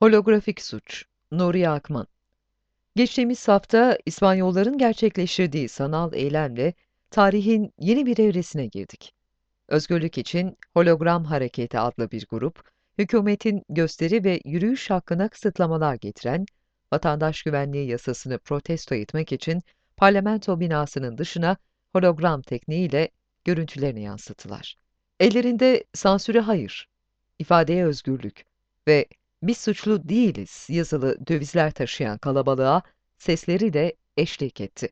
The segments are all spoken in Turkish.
Holografik suç Nuri Akman Geçtiğimiz hafta İspanyolların gerçekleştirdiği sanal eylemle tarihin yeni bir evresine girdik. Özgürlük için Hologram Hareketi adlı bir grup, hükümetin gösteri ve yürüyüş hakkına kısıtlamalar getiren, vatandaş güvenliği yasasını protesto etmek için parlamento binasının dışına hologram tekniğiyle görüntülerini yansıttılar. Ellerinde sansüre hayır, ifadeye özgürlük ve biz suçlu değiliz yazılı dövizler taşıyan kalabalığa sesleri de eşlik etti.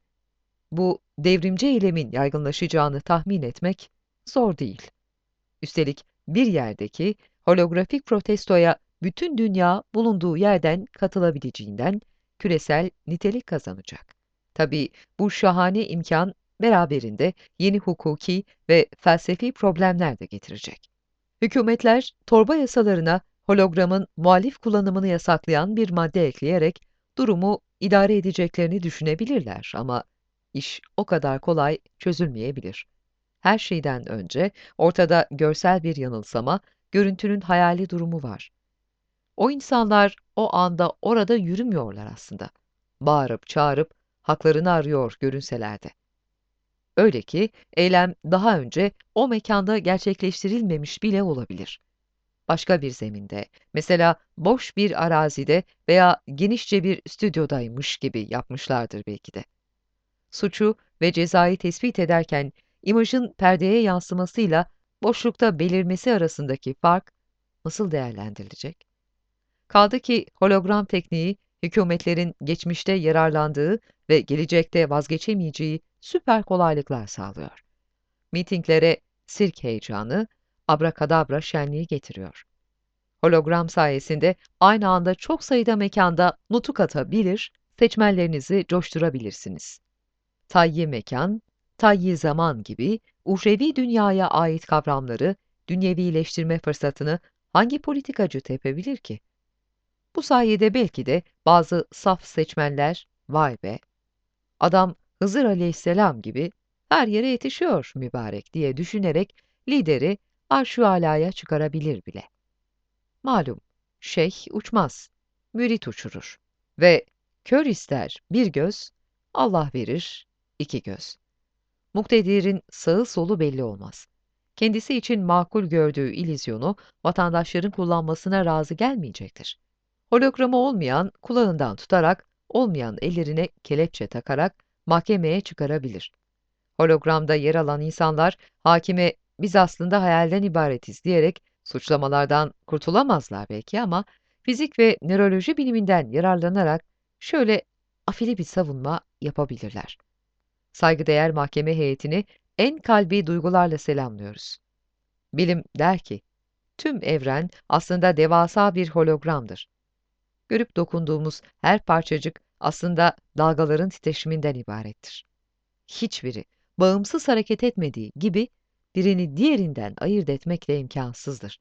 Bu devrimci eylemin yaygınlaşacağını tahmin etmek zor değil. Üstelik bir yerdeki holografik protestoya bütün dünya bulunduğu yerden katılabileceğinden küresel nitelik kazanacak. Tabii bu şahane imkan beraberinde yeni hukuki ve felsefi problemler de getirecek. Hükümetler torba yasalarına hologramın muhalif kullanımını yasaklayan bir madde ekleyerek durumu idare edeceklerini düşünebilirler ama iş o kadar kolay çözülmeyebilir. Her şeyden önce ortada görsel bir yanılsama, görüntünün hayali durumu var. O insanlar o anda orada yürümüyorlar aslında. Bağırıp çağırıp haklarını arıyor görünseler de. Öyle ki eylem daha önce o mekanda gerçekleştirilmemiş bile olabilir. Başka bir zeminde, mesela boş bir arazide veya genişçe bir stüdyodaymış gibi yapmışlardır belki de. Suçu ve cezayı tespit ederken imajın perdeye yansımasıyla boşlukta belirmesi arasındaki fark nasıl değerlendirilecek? Kaldı ki hologram tekniği hükümetlerin geçmişte yararlandığı ve gelecekte vazgeçemeyeceği süper kolaylıklar sağlıyor. Mitinglere sirk heyecanı, abrakadabra şenliği getiriyor. Hologram sayesinde aynı anda çok sayıda mekanda nutuk atabilir, seçmenlerinizi coşturabilirsiniz. Tayyi mekan, tayyi zaman gibi uhrevi dünyaya ait kavramları dünyevileştirme fırsatını hangi politikacı tepebilir ki? Bu sayede belki de bazı saf seçmenler, vay be, adam Hızır aleyhisselam gibi her yere yetişiyor mübarek diye düşünerek lideri arş alaya çıkarabilir bile. Malum, şeyh uçmaz, mürit uçurur ve kör ister bir göz, Allah verir iki göz. Muktedirin sağı solu belli olmaz. Kendisi için makul gördüğü ilizyonu vatandaşların kullanmasına razı gelmeyecektir. Hologramı olmayan kulağından tutarak, olmayan ellerine kelepçe takarak mahkemeye çıkarabilir. Hologramda yer alan insanlar hakime biz aslında hayalden ibaretiz diyerek suçlamalardan kurtulamazlar belki ama fizik ve nöroloji biliminden yararlanarak şöyle afili bir savunma yapabilirler. Saygıdeğer mahkeme heyetini en kalbi duygularla selamlıyoruz. Bilim der ki, tüm evren aslında devasa bir hologramdır. Görüp dokunduğumuz her parçacık aslında dalgaların titreşiminden ibarettir. Hiçbiri bağımsız hareket etmediği gibi birini diğerinden ayırt etmek de imkansızdır.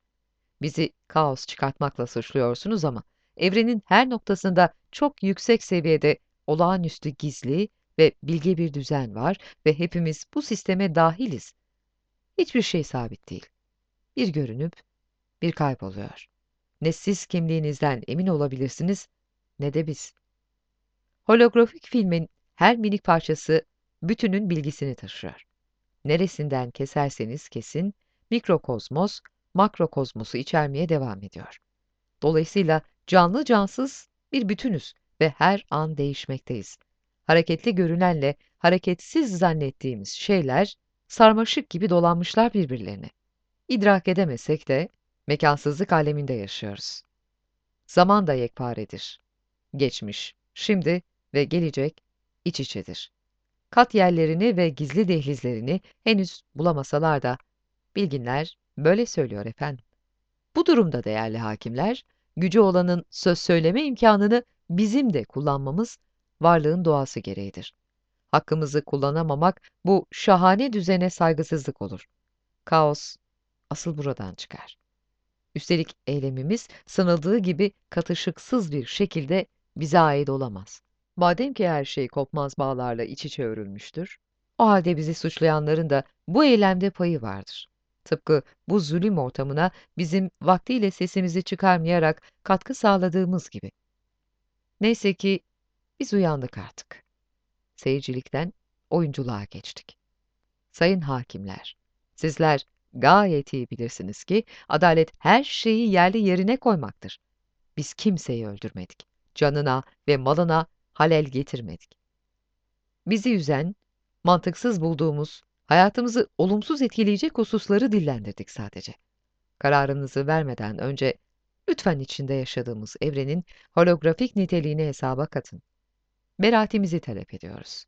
Bizi kaos çıkartmakla suçluyorsunuz ama evrenin her noktasında çok yüksek seviyede olağanüstü gizli ve bilge bir düzen var ve hepimiz bu sisteme dahiliz. Hiçbir şey sabit değil. Bir görünüp bir kayboluyor. Ne siz kimliğinizden emin olabilirsiniz ne de biz. Holografik filmin her minik parçası bütünün bilgisini taşıyor. Neresinden keserseniz kesin, mikrokozmos, makrokozmosu içermeye devam ediyor. Dolayısıyla canlı cansız bir bütünüz ve her an değişmekteyiz. Hareketli görünenle hareketsiz zannettiğimiz şeyler sarmaşık gibi dolanmışlar birbirlerine. İdrak edemesek de mekansızlık aleminde yaşıyoruz. Zaman da yekparedir. Geçmiş, şimdi ve gelecek iç içedir. Kat yerlerini ve gizli dehlizlerini henüz bulamasalar da bilginler böyle söylüyor efendim. Bu durumda değerli hakimler, gücü olanın söz söyleme imkanını bizim de kullanmamız varlığın doğası gereğidir. Hakkımızı kullanamamak bu şahane düzene saygısızlık olur. Kaos asıl buradan çıkar. Üstelik eylemimiz sanıldığı gibi katışıksız bir şekilde bize ait olamaz. Madem ki her şey kopmaz bağlarla iç içe örülmüştür, o halde bizi suçlayanların da bu eylemde payı vardır. Tıpkı bu zulüm ortamına bizim vaktiyle sesimizi çıkarmayarak katkı sağladığımız gibi. Neyse ki biz uyandık artık. Seyircilikten oyunculuğa geçtik. Sayın hakimler, sizler gayet iyi bilirsiniz ki adalet her şeyi yerli yerine koymaktır. Biz kimseyi öldürmedik. Canına ve malına halel getirmedik. Bizi üzen, mantıksız bulduğumuz, hayatımızı olumsuz etkileyecek hususları dillendirdik sadece. Kararınızı vermeden önce lütfen içinde yaşadığımız evrenin holografik niteliğini hesaba katın. Beraatimizi talep ediyoruz.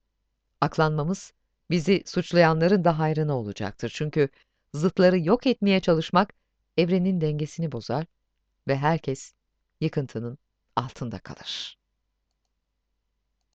Aklanmamız bizi suçlayanların da hayrına olacaktır. Çünkü zıtları yok etmeye çalışmak evrenin dengesini bozar ve herkes yıkıntının altında kalır.